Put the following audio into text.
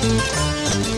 Música